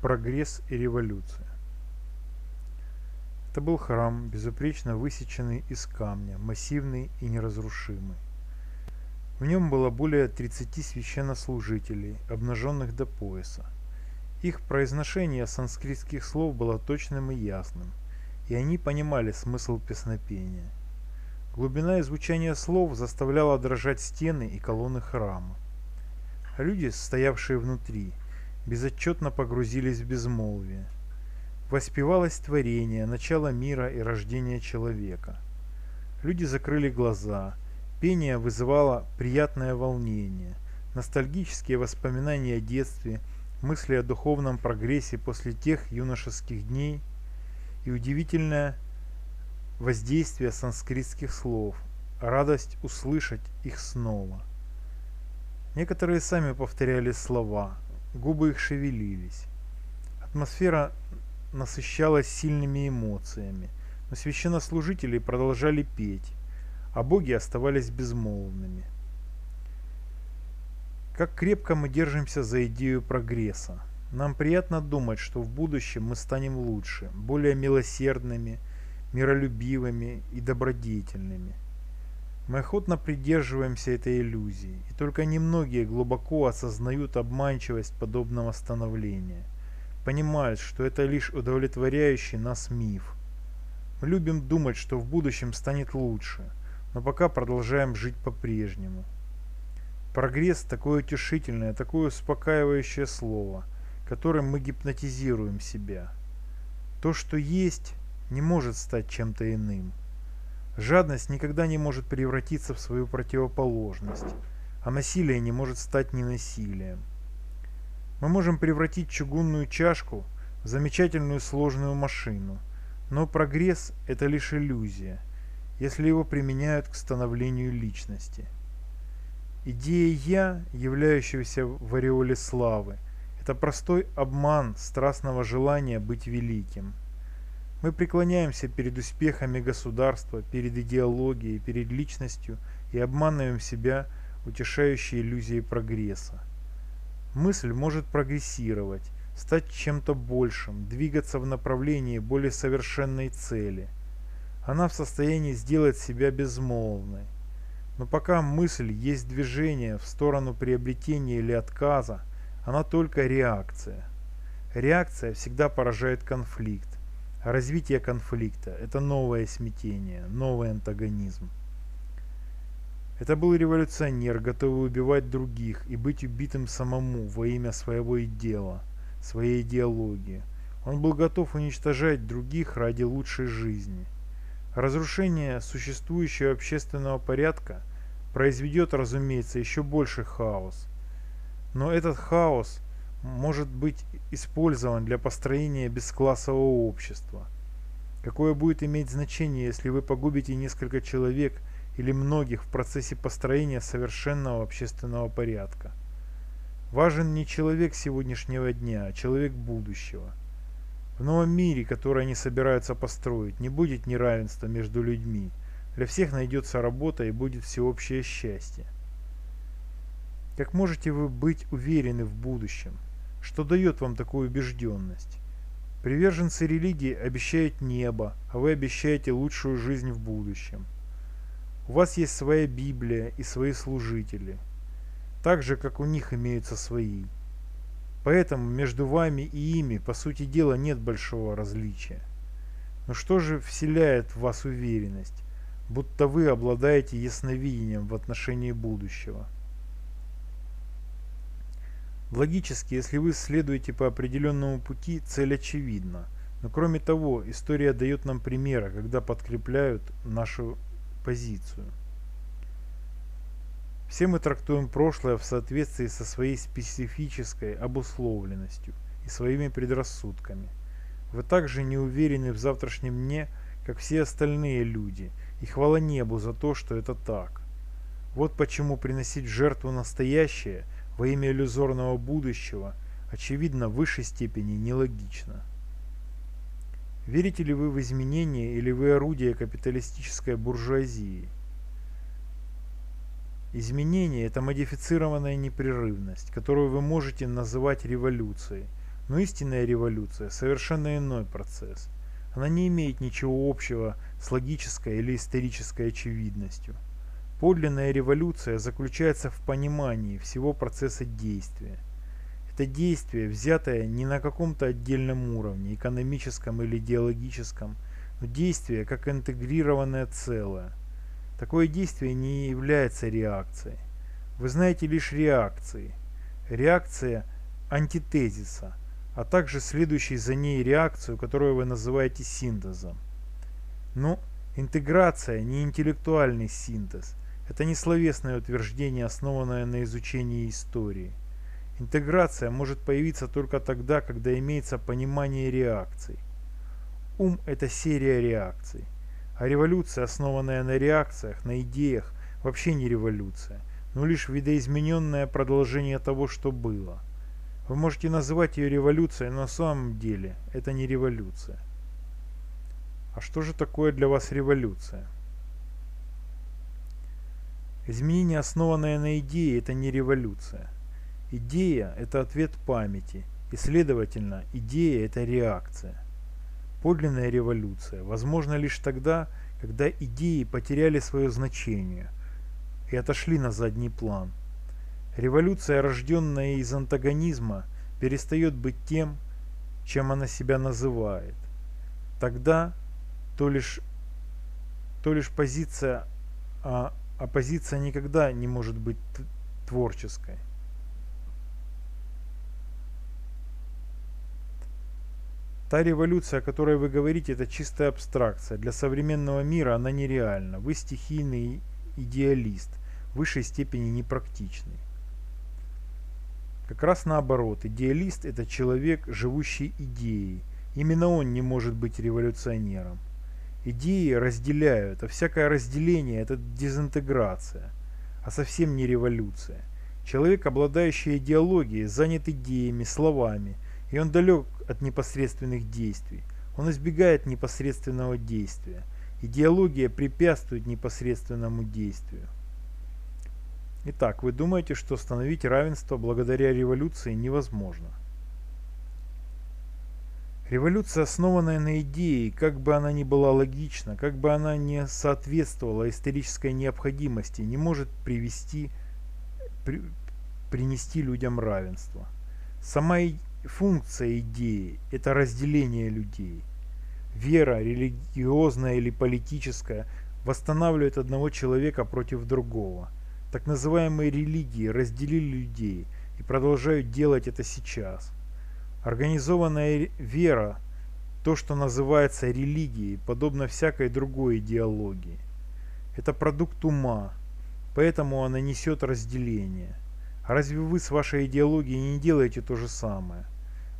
Прогресс и революция. Это был храм, безупречно высеченный из камня, массивный и неразрушимый. В нем было более 30 священнослужителей, обнаженных до пояса. Их произношение санскритских слов было точным и ясным, и они понимали смысл песнопения. Глубина звучания слов заставляла дрожать стены и колонны храма. Люди, стоявшие внутри, безотчетно погрузились в безмолвие. Воспевалось творение, начало мира и рождение человека. Люди закрыли глаза, пение вызывало приятное волнение, ностальгические воспоминания о детстве, мысли о духовном прогрессе после тех юношеских дней и удивительное воздействие санскритских слов, радость услышать их снова. Некоторые сами повторяли слова, губы их шевелились. Атмосфера насыщалась сильными эмоциями, но священнослужители продолжали петь, а боги оставались безмолвными. Как крепко мы держимся за идею прогресса. Нам приятно думать, что в будущем мы станем лучше, более милосердными, миролюбивыми и добродетельными. Мы охотно придерживаемся этой иллюзии, и только немногие глубоко осознают обманчивость подобного становления, понимают, что это лишь удовлетворяющий нас миф. Мы любим думать, что в будущем станет лучше, но пока продолжаем жить по-прежнему. Прогресс – такое утешительное, такое успокаивающее слово, которым мы гипнотизируем себя. То, что есть, не может стать чем-то иным. Жадность никогда не может превратиться в свою противоположность, а насилие не может стать ненасилием. Мы можем превратить чугунную чашку в замечательную сложную машину, но прогресс – это лишь иллюзия, если его применяют к становлению личности. Идея «я», являющаяся в ореоле славы, это простой обман страстного желания быть великим – мы преклоняемся перед успехами государства, перед идеологией, перед личностью и обманываем себя утешающей иллюзией прогресса. Мысль может прогрессировать, стать чем-то большим, двигаться в направлении более совершенной цели. Она в состоянии сделать себя безмолвной. Но пока мысль есть движение в сторону приобретения или отказа, она только реакция. Реакция всегда поражает конфликт. Развитие конфликта – это новое смятение, новый антагонизм. Это был революционер, готовый убивать других и быть убитым самому во имя своего дела, своей идеологии. Он был готов уничтожать других ради лучшей жизни. Разрушение существующего общественного порядка произведет, разумеется, еще больше хаос. Но этот хаос – может быть использован для построения бесклассового общества. Какое будет иметь значение, если вы погубите несколько человек или многих в процессе построения совершенного общественного порядка? Важен не человек сегодняшнего дня, а человек будущего. В новом мире, который они собираются построить, не будет неравенства между людьми. Для всех найдется работа и будет всеобщее счастье. Как можете вы быть уверены в будущем? Что дает вам такую убежденность? Приверженцы религии обещают небо, а вы обещаете лучшую жизнь в будущем. У вас есть своя Библия и свои служители, так же, как у них имеются свои. Поэтому между вами и ими, по сути дела, нет большого различия. Но что же вселяет в вас уверенность, будто вы обладаете ясновидением в отношении будущего? Логически, если вы следуете по определенному пути, цель очевидна. Но кроме того, история дает нам примеры, когда подкрепляют нашу позицию. Все мы трактуем прошлое в соответствии со своей специфической обусловленностью и своими предрассудками. Вы также не уверены в завтрашнем дне, как все остальные люди, и хвала небу за то, что это так. Вот почему приносить жертву настоящее – во имя иллюзорного будущего, очевидно в высшей степени нелогично. Верите ли вы в изменения или вы орудие капиталистической буржуазии? Изменение – это модифицированная непрерывность, которую вы можете называть революцией, Но истинная революция – совершенно иной процесс. Она не имеет ничего общего с логической или исторической очевидностью. Подлинная революция заключается в понимании всего процесса действия. Это действие, взятое не на каком-то отдельном уровне, экономическом или идеологическом, но действие как интегрированное целое. Такое действие не является реакцией. Вы знаете лишь реакции. Реакция антитезиса, а также следующей за ней реакцию, которую вы называете синтезом. Но интеграция не интеллектуальный синтез. Это не словесное утверждение, основанное на изучении истории. Интеграция может появиться только тогда, когда имеется понимание реакций. Ум – это серия реакций. А революция, основанная на реакциях, на идеях, вообще не революция но лишь видоизмененное продолжение того, что было. Вы можете называть ее революцией, но на самом деле это не революция. А что же такое для вас революция? Изменение, основанное на идее, это не революция. Идея – это ответ памяти, и, следовательно, идея – это реакция. Подлинная революция возможна лишь тогда, когда идеи потеряли свое значение – и отошли на задний план. Революция, рожденная из антагонизма, перестает быть тем, чем она себя называет. Тогда то лишь, то лишь позиция, а оппозиция никогда не может быть творческой. Та революция, о которой вы говорите, это чистая абстракция. Для современного мира она нереальна. Вы стихийный идеалист в высшей степени непрактичный. Как раз наоборот, идеалист – это человек, живущий идеей. Именно он не может быть революционером. Идеи разделяют, а всякое разделение – это дезинтеграция, а совсем не революция. Человек, обладающий идеологией, занят идеями, словами, и он далек от непосредственных действий. Он избегает непосредственного действия. Идеология препятствует непосредственному действию. Итак, вы думаете, что установить равенство благодаря революции невозможно? Революция, основанная на идее, как бы она ни была логична, как бы она не соответствовала исторической необходимости, не может привести, при, принести людям равенство. Сама функция идеи – это разделение людей. Вера, религиозная или политическая, восстанавливает одного человека против другого – так называемые религии разделили людей и продолжают делать это сейчас. Организованная вера, то, что называется религией, подобно всякой другой идеологии. Это продукт ума, поэтому она несет разделение. А разве вы с вашей идеологией не делаете то же самое?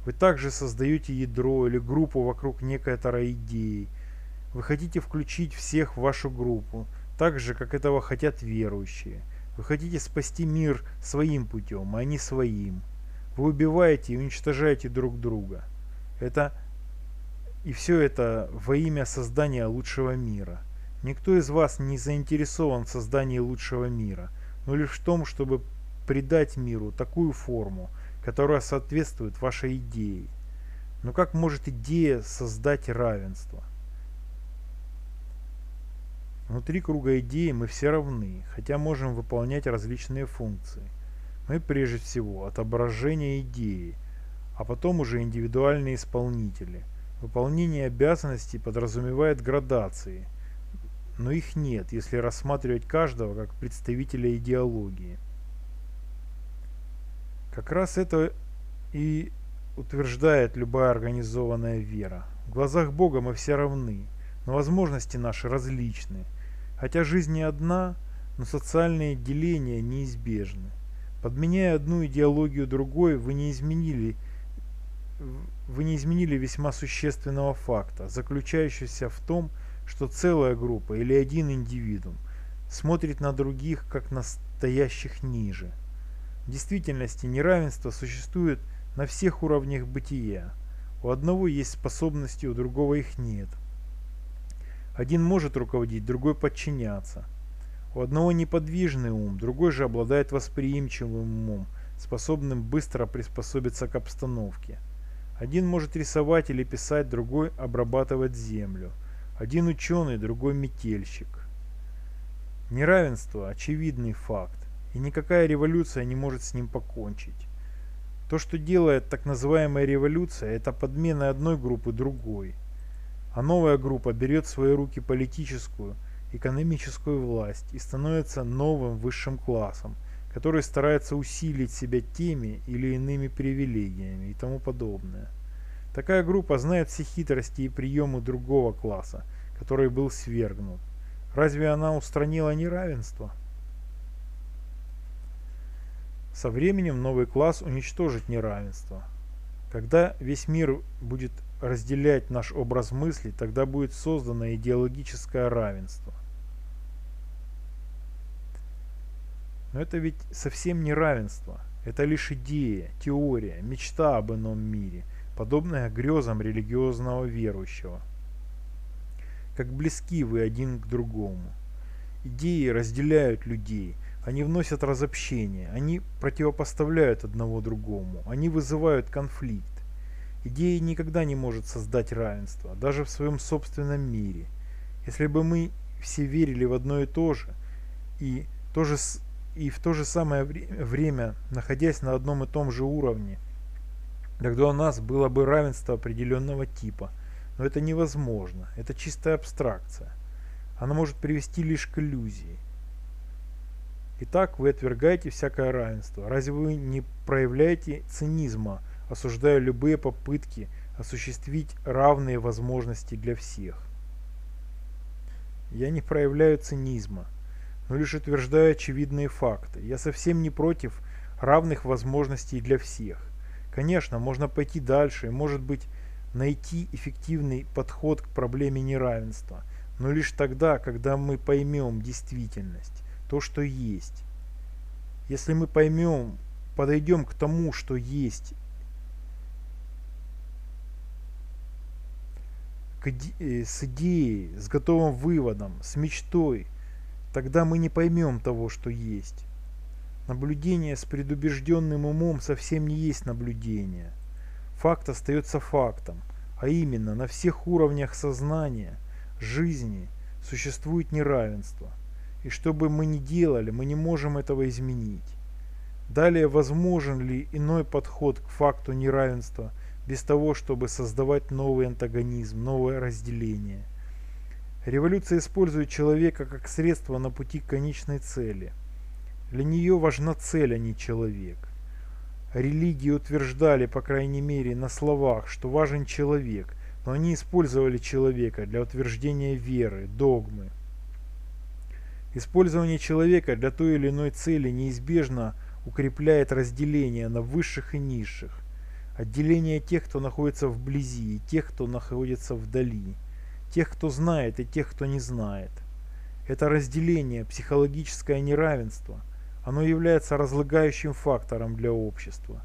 Вы также создаете ядро или группу вокруг некоторой идеи. Вы хотите включить всех в вашу группу, так же, как этого хотят верующие. Вы хотите спасти мир своим путем, а не своим. Вы убиваете и уничтожаете друг друга. Это и все это во имя создания лучшего мира. Никто из вас не заинтересован в создании лучшего мира, но лишь в том, чтобы придать миру такую форму, которая соответствует вашей идее. Но как может идея создать равенство? Внутри круга идеи мы все равны, хотя можем выполнять различные функции. Мы прежде всего отображение идеи, а потом уже индивидуальные исполнители. Выполнение обязанностей подразумевает градации, но их нет, если рассматривать каждого как представителя идеологии. Как раз это и утверждает любая организованная вера. В глазах Бога мы все равны, но возможности наши различны – Хотя жизнь не одна, но социальные деления неизбежны. Подменяя одну идеологию другой, вы не изменили вы не изменили весьма существенного факта, заключающегося в том, что целая группа или один индивидуум смотрит на других как на стоящих ниже. В действительности неравенство существует на всех уровнях бытия. У одного есть способности, у другого их нет. Один может руководить, другой подчиняться. У одного неподвижный ум, другой же обладает восприимчивым умом, способным быстро приспособиться к обстановке. Один может рисовать или писать, другой обрабатывать землю. Один ученый, другой метельщик. Неравенство – очевидный факт, и никакая революция не может с ним покончить. То, что делает так называемая революция, это подмена одной группы другой. А новая группа берет в свои руки политическую, экономическую власть и становится новым высшим классом, который старается усилить себя теми или иными привилегиями и тому подобное. Такая группа знает все хитрости и приемы другого класса, который был свергнут. Разве она устранила неравенство? Со временем новый класс уничтожит неравенство. Когда весь мир будет разделять наш образ мысли, тогда будет создано идеологическое равенство. Но это ведь совсем не равенство. Это лишь идея, теория, мечта об ином мире, подобная грезам религиозного верующего. Как близки вы один к другому. Идеи разделяют людей – они вносят разобщение, они противопоставляют одного другому, они вызывают конфликт. Идея никогда не может создать равенство, даже в своем собственном мире. Если бы мы все верили в одно и то же, и, то же, и в то же самое время, находясь на одном и том же уровне, тогда у нас было бы равенство определенного типа. Но это невозможно, это чистая абстракция. Она может привести лишь к иллюзии. Итак, вы отвергаете всякое равенство. Разве вы не проявляете цинизма, осуждая любые попытки осуществить равные возможности для всех? Я не проявляю цинизма, но лишь утверждаю очевидные факты. Я совсем не против равных возможностей для всех. Конечно, можно пойти дальше и, может быть, найти эффективный подход к проблеме неравенства, но лишь тогда, когда мы поймем действительность то, что есть. Если мы поймем, подойдем к тому, что есть, к, э, с идеей, с готовым выводом, с мечтой, тогда мы не поймем того, что есть. Наблюдение с предубежденным умом совсем не есть наблюдение. Факт остается фактом, а именно на всех уровнях сознания, жизни существует неравенство. И что бы мы ни делали, мы не можем этого изменить. Далее, возможен ли иной подход к факту неравенства без того, чтобы создавать новый антагонизм, новое разделение? Революция использует человека как средство на пути к конечной цели. Для нее важна цель, а не человек. Религии утверждали, по крайней мере, на словах, что важен человек, но они использовали человека для утверждения веры, догмы. Использование человека для той или иной цели неизбежно укрепляет разделение на высших и низших, отделение тех, кто находится вблизи, и тех, кто находится вдали, тех, кто знает и тех, кто не знает. Это разделение, психологическое неравенство, оно является разлагающим фактором для общества.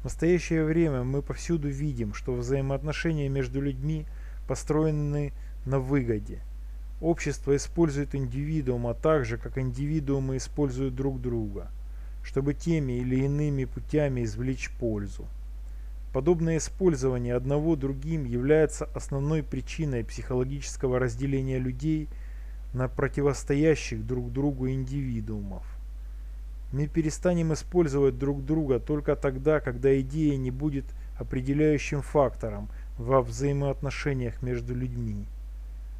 В настоящее время мы повсюду видим, что взаимоотношения между людьми построены на выгоде – Общество использует индивидуума так же, как индивидуумы используют друг друга, чтобы теми или иными путями извлечь пользу. Подобное использование одного другим является основной причиной психологического разделения людей на противостоящих друг другу индивидуумов. Мы перестанем использовать друг друга только тогда, когда идея не будет определяющим фактором во взаимоотношениях между людьми.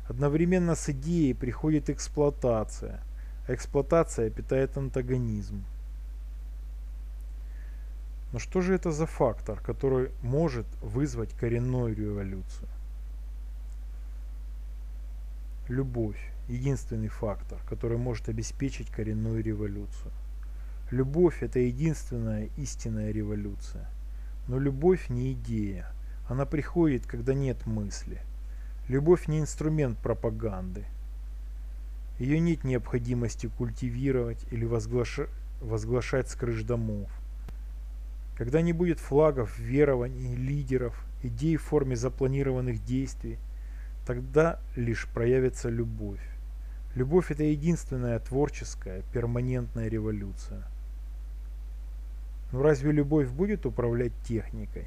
Одновременно с идеей приходит эксплуатация, а эксплуатация питает антагонизм. Но что же это за фактор, который может вызвать коренную революцию? Любовь – единственный фактор, который может обеспечить коренную революцию. Любовь – это единственная истинная революция. Но любовь не идея. Она приходит, когда нет мысли – Любовь не инструмент пропаганды. Ее нет необходимости культивировать или возглаша... возглашать с крыш домов. Когда не будет флагов, верований, лидеров, идей в форме запланированных действий, тогда лишь проявится любовь. Любовь – это единственная творческая, перманентная революция. Но разве любовь будет управлять техникой?